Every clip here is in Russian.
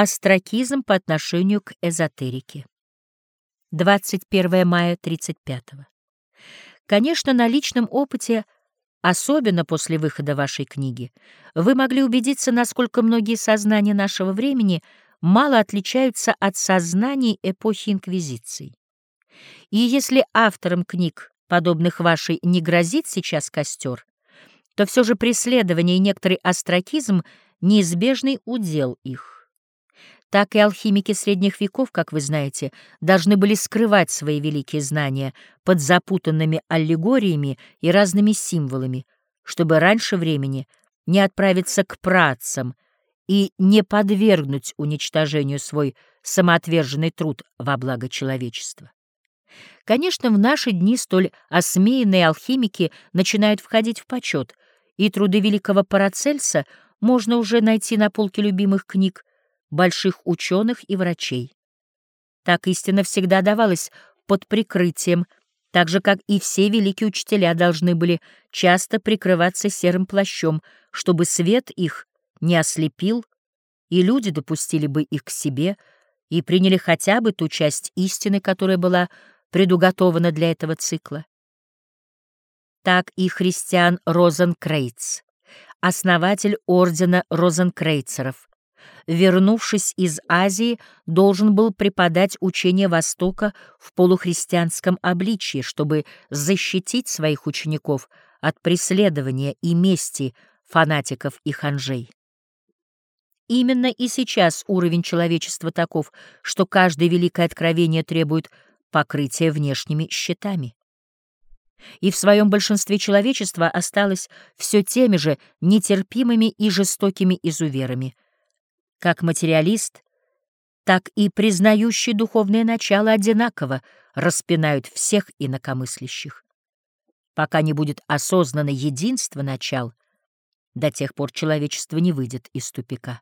остракизм по отношению к эзотерике. 21 мая 35 -го. Конечно, на личном опыте, особенно после выхода вашей книги, вы могли убедиться, насколько многие сознания нашего времени мало отличаются от сознаний эпохи Инквизиции. И если авторам книг, подобных вашей, не грозит сейчас костер, то все же преследование и некоторый остракизм — неизбежный удел их так и алхимики средних веков, как вы знаете, должны были скрывать свои великие знания под запутанными аллегориями и разными символами, чтобы раньше времени не отправиться к працам и не подвергнуть уничтожению свой самоотверженный труд во благо человечества. Конечно, в наши дни столь осмеянные алхимики начинают входить в почет, и труды великого Парацельса можно уже найти на полке любимых книг больших ученых и врачей. Так истина всегда давалась под прикрытием, так же, как и все великие учителя должны были часто прикрываться серым плащом, чтобы свет их не ослепил, и люди допустили бы их к себе и приняли хотя бы ту часть истины, которая была предуготована для этого цикла. Так и христиан Розенкрейц, основатель ордена Розенкрейцеров, вернувшись из Азии, должен был преподать учение Востока в полухристианском обличье, чтобы защитить своих учеников от преследования и мести фанатиков и ханжей. Именно и сейчас уровень человечества таков, что каждое великое откровение требует покрытия внешними щитами. И в своем большинстве человечество осталось все теми же нетерпимыми и жестокими изуверами — как материалист, так и признающий духовное начало одинаково распинают всех инакомыслящих. Пока не будет осознано единство начал, до тех пор человечество не выйдет из тупика.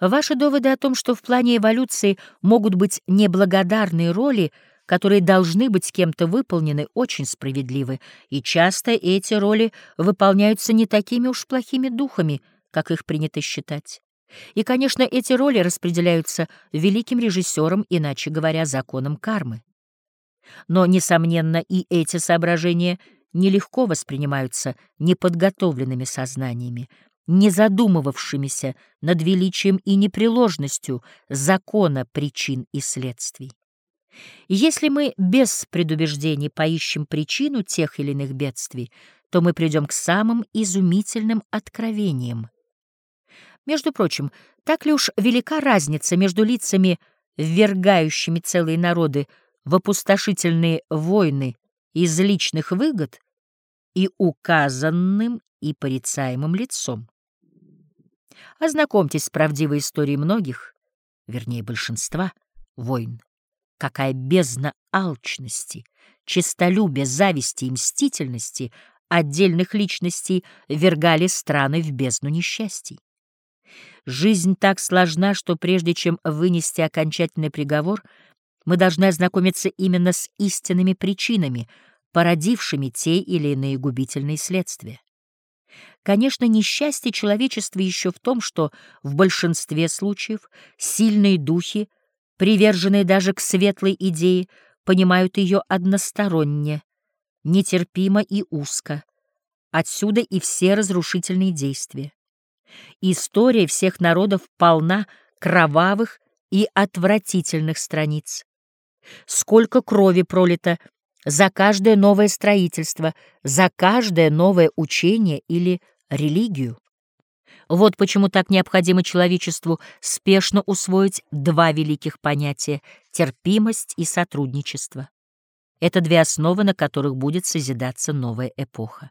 Ваши доводы о том, что в плане эволюции могут быть неблагодарные роли, которые должны быть кем-то выполнены, очень справедливы, и часто эти роли выполняются не такими уж плохими духами, как их принято считать. И, конечно, эти роли распределяются великим режиссером, иначе говоря, законом кармы. Но, несомненно, и эти соображения нелегко воспринимаются неподготовленными сознаниями, не задумывавшимися над величием и непреложностью закона причин и следствий. Если мы без предубеждений поищем причину тех или иных бедствий, то мы придем к самым изумительным откровениям. Между прочим, так ли уж велика разница между лицами, ввергающими целые народы в опустошительные войны из личных выгод, и указанным и порицаемым лицом? Ознакомьтесь с правдивой историей многих, вернее большинства, войн. Какая бездна алчности, честолюбия, зависти и мстительности отдельных личностей вергали страны в бездну несчастий. Жизнь так сложна, что прежде чем вынести окончательный приговор, мы должны ознакомиться именно с истинными причинами, породившими те или иные губительные следствия. Конечно, несчастье человечества еще в том, что в большинстве случаев сильные духи, приверженные даже к светлой идее, понимают ее односторонне, нетерпимо и узко. Отсюда и все разрушительные действия. История всех народов полна кровавых и отвратительных страниц. Сколько крови пролито за каждое новое строительство, за каждое новое учение или религию. Вот почему так необходимо человечеству спешно усвоить два великих понятия — терпимость и сотрудничество. Это две основы, на которых будет созидаться новая эпоха.